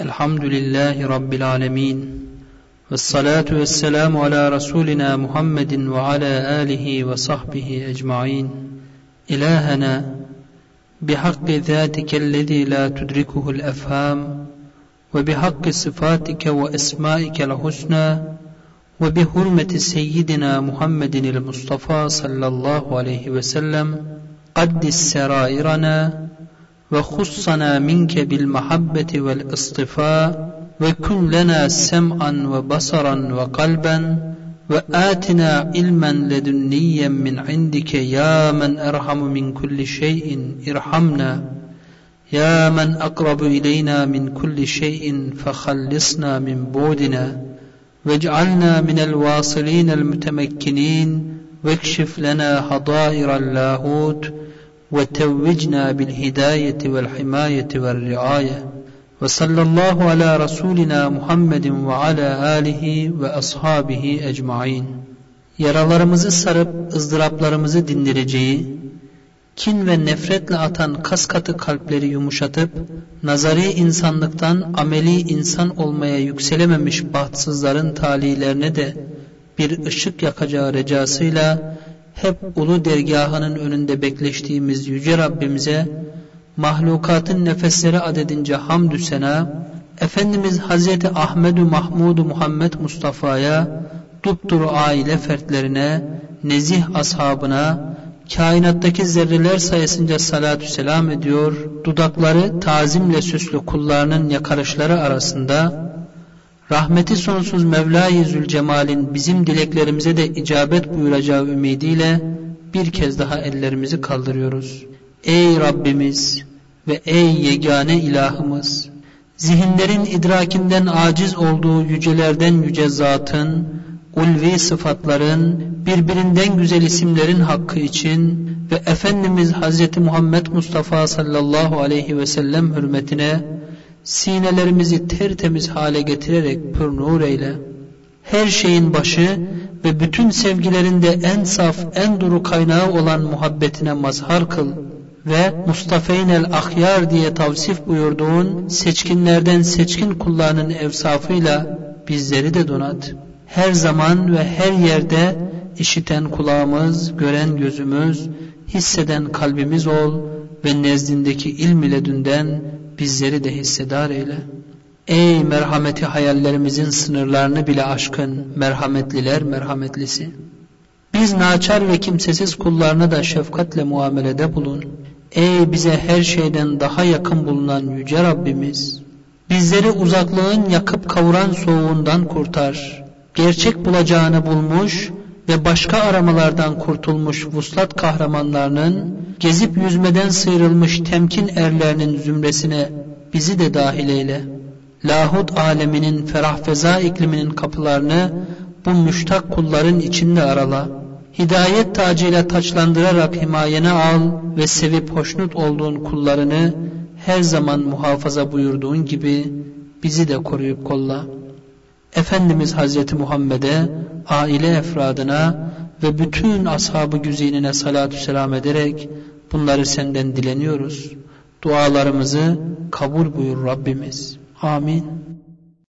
الحمد لله رب العالمين والصلاة والسلام على رسولنا محمد وعلى آله وصحبه أجمعين. إلهنا بحق ذاتك الذي لا تدركه الأفهام وبحق صفاتك وأسمائك الحسنى وبحرمة سيدنا محمد المصطفى صلى الله عليه وسلم قدس سرائرنا وخصنا منك بالمحبة والاصطفاء وكن لنا سمعا وبصرا وقلبا وآتنا علما لدنيا من عندك يا من أرحم من كل شيء ارحمنا يا من أقرب إلينا من كل شيء فخلصنا من بودنا واجعلنا من الواصلين المتمكنين واكشف لنا حضائر اللاهوت وتوجنا بالهداية والحماية والرعاية وصلى الله على رسولنا محمد وعلى آله وأصحابه أجمعين Yaralarımızı sarıp ızdıraplarımızı dindireceği, kin ve nefretle atan kas katı kalpleri yumuşatıp, nazari insanlıktan ameli insan olmaya yükselememiş bahtsızların talilerine de bir ışık yakacağı recasıyla hep ulu dergahının önünde bekleştiğimiz Yüce Rabbimize mahlukatın nefesleri adedince hamdü sena, Efendimiz Hazreti Ahmedu Mahmudu Muhammed Mustafa'ya, dupduru aile fertlerine, nezih ashabına, kainattaki zerreler sayesinde salatü selam ediyor, dudakları tazimle süslü kullarının yakarışları arasında, rahmeti sonsuz Mevla-i Zülcemal'in bizim dileklerimize de icabet buyuracağı ümidiyle bir kez daha ellerimizi kaldırıyoruz. Ey Rabbimiz ve ey yegane ilahımız! Zihinlerin idrakinden aciz olduğu yücelerden yüce zatın, ulvi sıfatların, birbirinden güzel isimlerin hakkı için ve Efendimiz Hazreti Muhammed Mustafa sallallahu aleyhi ve sellem hürmetine sinelerimizi tertemiz hale getirerek pür eyle. Her şeyin başı ve bütün sevgilerinde en saf, en duru kaynağı olan muhabbetine mazhar kıl ve Mustafa'in el ahyar diye tavsif buyurduğun seçkinlerden seçkin kullarının evsafıyla bizleri de donat. Her zaman ve her yerde işiten kulağımız, gören gözümüz, hisseden kalbimiz ol ve nezdindeki ilm ile dünden bizleri de hissedar eyle. Ey merhameti hayallerimizin sınırlarını bile aşkın, merhametliler merhametlisi. Biz naçar ve kimsesiz kullarına da şefkatle muamelede bulun. Ey bize her şeyden daha yakın bulunan Yüce Rabbimiz! Bizleri uzaklığın yakıp kavuran soğuğundan kurtar. Gerçek bulacağını bulmuş ve başka aramalardan kurtulmuş vuslat kahramanlarının, gezip yüzmeden sıyrılmış temkin erlerinin zümresine bizi de dahil eyle. Lahut aleminin ferah feza ikliminin kapılarını bu müştak kulların içinde arala. Hidayet tacıyla taçlandırarak himayene al ve sevip hoşnut olduğun kullarını her zaman muhafaza buyurduğun gibi bizi de koruyup kolla. Efendimiz Hazreti Muhammed'e, aile efradına ve bütün ashabı güzinine salatü selam ederek bunları senden dileniyoruz. Dualarımızı kabul buyur Rabbimiz. Amin.